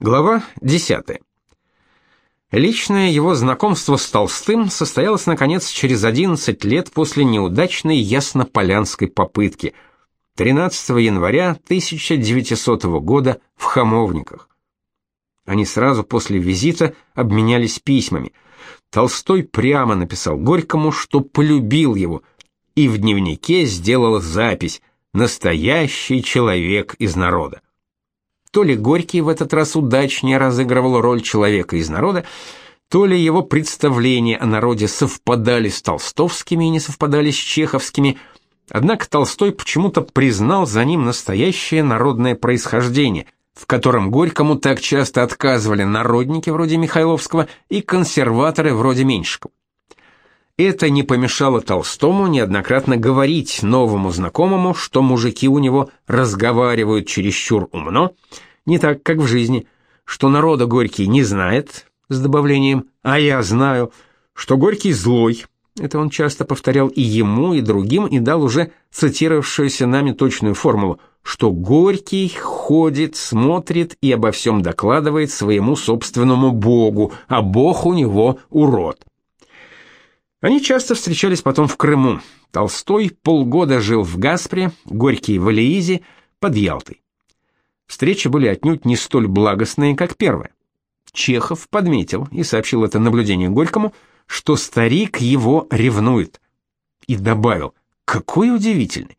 Глава 10. Личное его знакомство с Толстым состоялось наконец через 11 лет после неудачной Яснополянской попытки 13 января 1900 года в Хамовниках. Они сразу после визита обменялись письмами. Толстой прямо написал Горькому, что полюбил его, и в дневнике сделал запись «Настоящий человек из народа». То ли Горький в этот раз удачнее разыгрывал роль человека из народа, то ли его представления о народе совпадали с толстовскими и не совпадали с чеховскими, однако Толстой почему-то признал за ним настоящее народное происхождение, в котором Горькому так часто отказывали народники вроде Михайловского и консерваторы вроде Меньшикова. Это не помешало Толстому неоднократно говорить новому знакомому, что мужики у него разговаривают чересчур умно, не так, как в жизни, что народа Горький не знает, с добавлением «а я знаю», что Горький злой, это он часто повторял и ему, и другим, и дал уже цитировавшуюся нами точную формулу, что Горький ходит, смотрит и обо всем докладывает своему собственному Богу, а Бог у него урод. Они часто встречались потом в Крыму. Толстой полгода жил в Гаспре, Горький в Алиизе, под Ялтой. Встречи были отнюдь не столь благостные, как первая. Чехов подметил и сообщил это наблюдение Горькому, что старик его ревнует. И добавил: "Какой удивительный.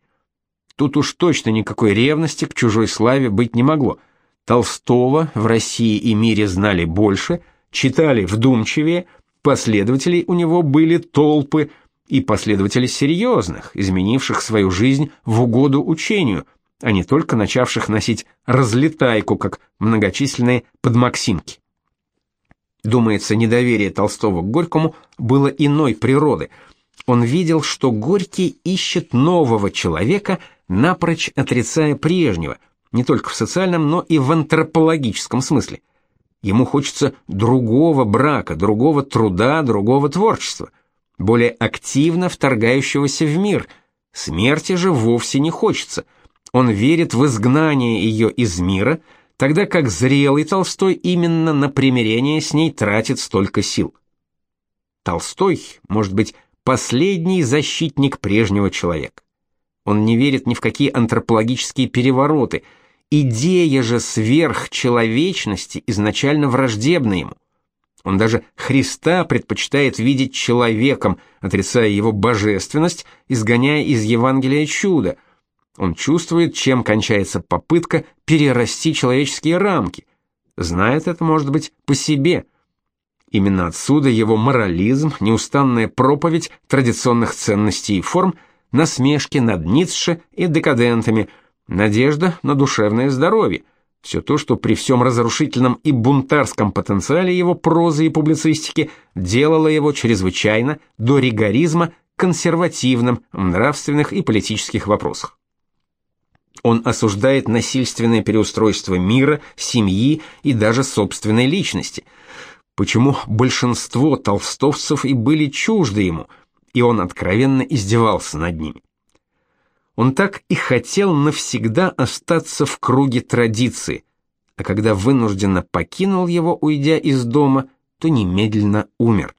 Тут уж точно никакой ревности к чужой славе быть не могло. Толстого в России и мире знали больше, читали вдумчивее, Последователей у него были толпы, и последователей серьезных, изменивших свою жизнь в угоду учению, а не только начавших носить разлетайку, как многочисленные подмаксимки. Думается, недоверие Толстого к Горькому было иной природы. Он видел, что Горький ищет нового человека, напрочь отрицая прежнего, не только в социальном, но и в антропологическом смысле. Ему хочется другого брака, другого труда, другого творчества, более активно вторгающегося в мир. Смерти же вовсе не хочется. Он верит в изгнание ее из мира, тогда как зрелый Толстой именно на примирение с ней тратит столько сил. Толстой, может быть, последний защитник прежнего человека. Он не верит ни в какие антропологические перевороты – Идея же сверхчеловечности изначально враждебна ему. Он даже Христа предпочитает видеть человеком, отрицая его божественность, изгоняя из Евангелия чудо. Он чувствует, чем кончается попытка перерасти человеческие рамки. Знает это, может быть, по себе. Именно отсюда его морализм, неустанная проповедь традиционных ценностей и форм, насмешки над Ницше и декадентами – надежда на душевное здоровье, все то, что при всем разрушительном и бунтарском потенциале его прозы и публицистики делало его чрезвычайно до ригоризма консервативным в нравственных и политических вопросах. Он осуждает насильственное переустройство мира, семьи и даже собственной личности. Почему большинство толстовцев и были чужды ему, и он откровенно издевался над ними. Он так и хотел навсегда остаться в круге традиции, а когда вынужденно покинул его, уйдя из дома, то немедленно умер.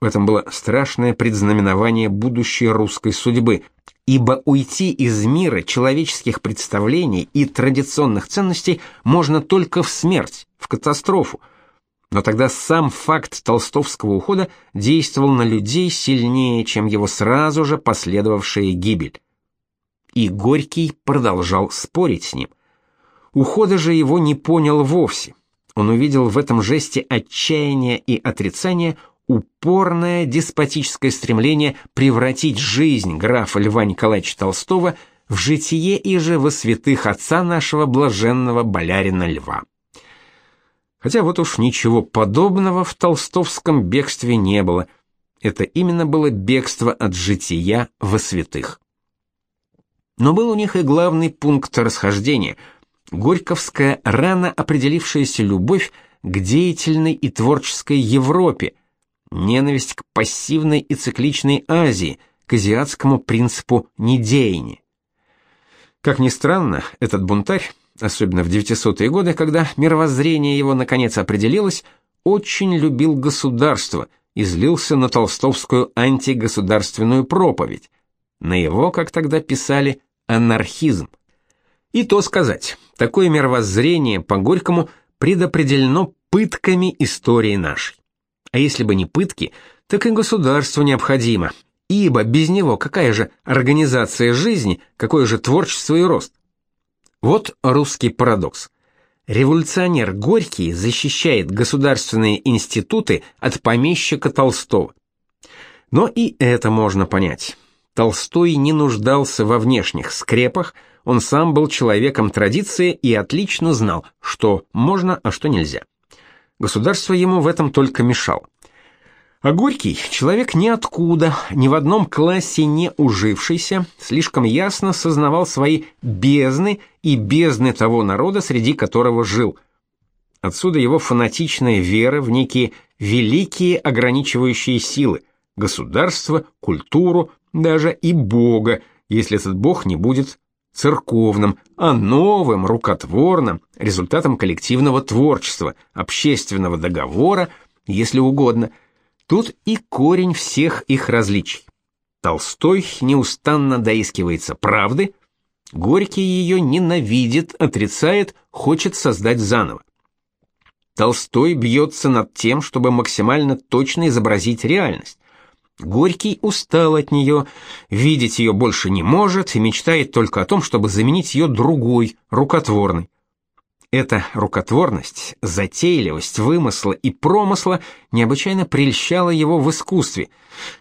В этом было страшное предзнаменование будущей русской судьбы, ибо уйти из мира человеческих представлений и традиционных ценностей можно только в смерть, в катастрофу. Но тогда сам факт толстовского ухода действовал на людей сильнее, чем его сразу же последовавшая гибель и Горький продолжал спорить с ним. Ухода же его не понял вовсе. Он увидел в этом жесте отчаяние и отрицание упорное деспотическое стремление превратить жизнь графа Льва Николаевича Толстого в житие и же во святых отца нашего блаженного болярина Льва. Хотя вот уж ничего подобного в толстовском бегстве не было. Это именно было бегство от жития во святых. Но был у них и главный пункт расхождения – горьковская рано определившаяся любовь к деятельной и творческой Европе, ненависть к пассивной и цикличной Азии, к азиатскому принципу недеяния. Как ни странно, этот бунтарь, особенно в 900-е годы, когда мировоззрение его наконец определилось, очень любил государство и злился на толстовскую антигосударственную проповедь, на его, как тогда писали, анархизм. И то сказать, такое мировоззрение по Горькому предопределено пытками истории нашей. А если бы не пытки, так и государство необходимо, ибо без него какая же организация жизни, какое же творчество и рост? Вот русский парадокс. Революционер Горький защищает государственные институты от помещика Толстого. Но и это можно понять. Толстой не нуждался во внешних скрепах, он сам был человеком традиции и отлично знал, что можно, а что нельзя. Государство ему в этом только мешало. А Горький — человек ниоткуда, ни в одном классе не ужившийся, слишком ясно сознавал свои бездны и бездны того народа, среди которого жил. Отсюда его фанатичная вера в некие великие ограничивающие силы — государство, культуру, даже и Бога, если этот Бог не будет церковным, а новым, рукотворным, результатом коллективного творчества, общественного договора, если угодно — Тут и корень всех их различий. Толстой неустанно доискивается правды, Горький ее ненавидит, отрицает, хочет создать заново. Толстой бьется над тем, чтобы максимально точно изобразить реальность. Горький устал от нее, видеть ее больше не может и мечтает только о том, чтобы заменить ее другой, рукотворной. Эта рукотворность, затейливость вымысла и промысла необычайно прельщала его в искусстве.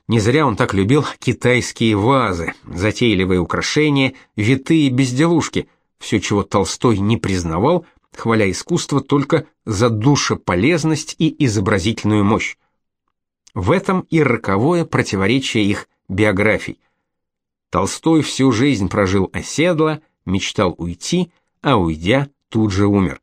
Не зря он так любил китайские вазы, затейливые украшения, витые безделушки, все, чего Толстой не признавал, хваля искусство только за душеполезность и изобразительную мощь. В этом и роковое противоречие их биографий. Толстой всю жизнь прожил оседло, мечтал уйти, а уйдя тут же умер.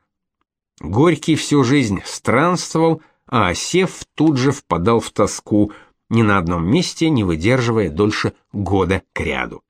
Горький всю жизнь странствовал, а осев тут же впадал в тоску, ни на одном месте не выдерживая дольше года кряду.